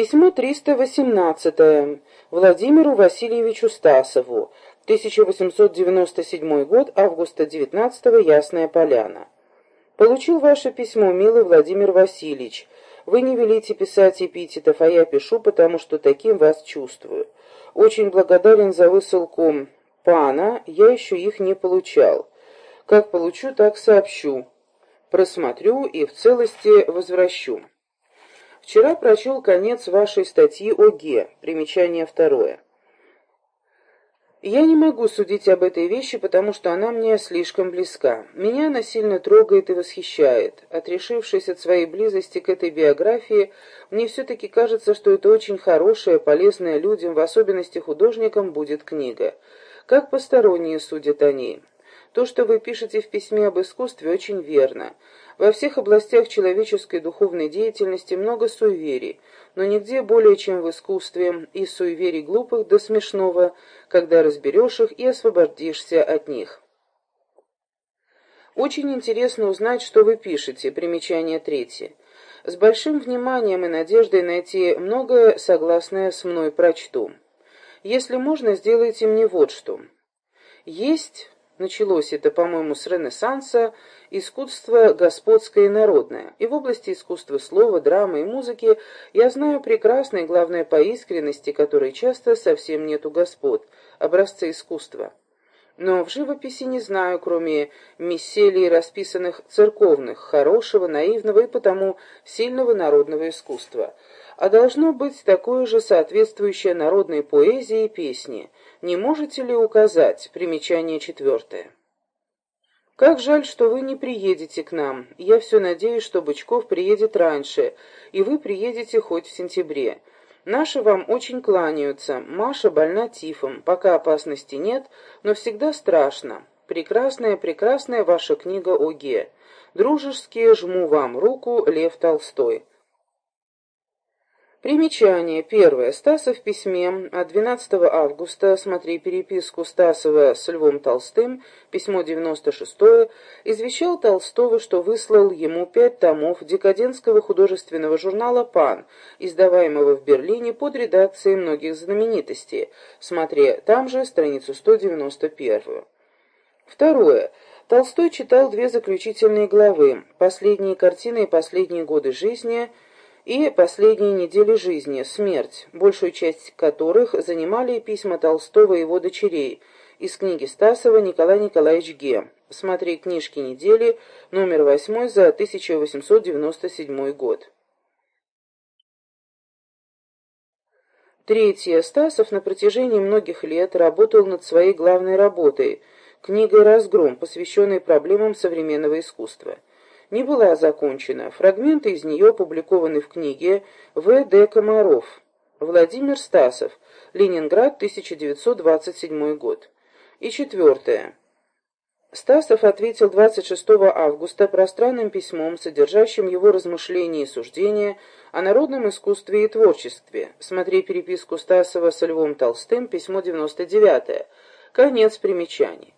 Письмо 318 Владимиру Васильевичу Стасову, 1897 год, августа 19 Ясная Поляна. Получил ваше письмо, милый Владимир Васильевич. Вы не велите писать эпитетов, а я пишу, потому что таким вас чувствую. Очень благодарен за высылку пана, я еще их не получал. Как получу, так сообщу. Просмотрю и в целости возвращу. Вчера прочел конец вашей статьи о Ге, примечание второе. Я не могу судить об этой вещи, потому что она мне слишком близка. Меня она сильно трогает и восхищает. Отрешившись от своей близости к этой биографии, мне все-таки кажется, что это очень хорошая, полезная людям, в особенности художникам, будет книга. Как посторонние судят о ней. То, что вы пишете в письме об искусстве, очень верно. Во всех областях человеческой духовной деятельности много суеверий, но нигде более, чем в искусстве, и суеверий глупых до смешного, когда разберешь их и освободишься от них. Очень интересно узнать, что вы пишете. Примечание третье. С большим вниманием и надеждой найти многое согласное с мной прочту. Если можно, сделайте мне вот что. Есть Началось это, по-моему, с Ренессанса, искусство господское и народное. И в области искусства слова, драмы и музыки я знаю прекрасно и, главное, по искренности, которой часто совсем нету господ, образцы искусства. Но в живописи не знаю, кроме мисселей, расписанных церковных, хорошего, наивного и потому сильного народного искусства – а должно быть такое же соответствующее народной поэзии и песни. Не можете ли указать? Примечание четвертое. Как жаль, что вы не приедете к нам. Я все надеюсь, что Бычков приедет раньше, и вы приедете хоть в сентябре. Наши вам очень кланяются. Маша больна тифом. Пока опасности нет, но всегда страшно. Прекрасная, прекрасная ваша книга о Ге. Дружески жму вам руку, Лев Толстой. Примечание. Первое. Стасов в письме от 12 августа, смотри переписку Стасова с Львом Толстым, письмо 96 извещал Толстого, что выслал ему пять томов декадентского художественного журнала «Пан», издаваемого в Берлине под редакцией многих знаменитостей. Смотри, там же страницу 191. Второе. Толстой читал две заключительные главы «Последние картины и последние годы жизни» и «Последние недели жизни. Смерть», большую часть которых занимали письма Толстого и его дочерей из книги Стасова Николай Николаевич Ге. Смотри книжки недели, номер 8 за 1897 год. Третье. Стасов на протяжении многих лет работал над своей главной работой – книгой «Разгром», посвященной проблемам современного искусства не была закончена. Фрагменты из нее опубликованы в книге В. Д. Комаров. Владимир Стасов. Ленинград, 1927 год. И четвертое. Стасов ответил 26 августа пространным письмом, содержащим его размышления и суждения о народном искусстве и творчестве. Смотри переписку Стасова со Львом Толстым, письмо 99. Конец примечаний.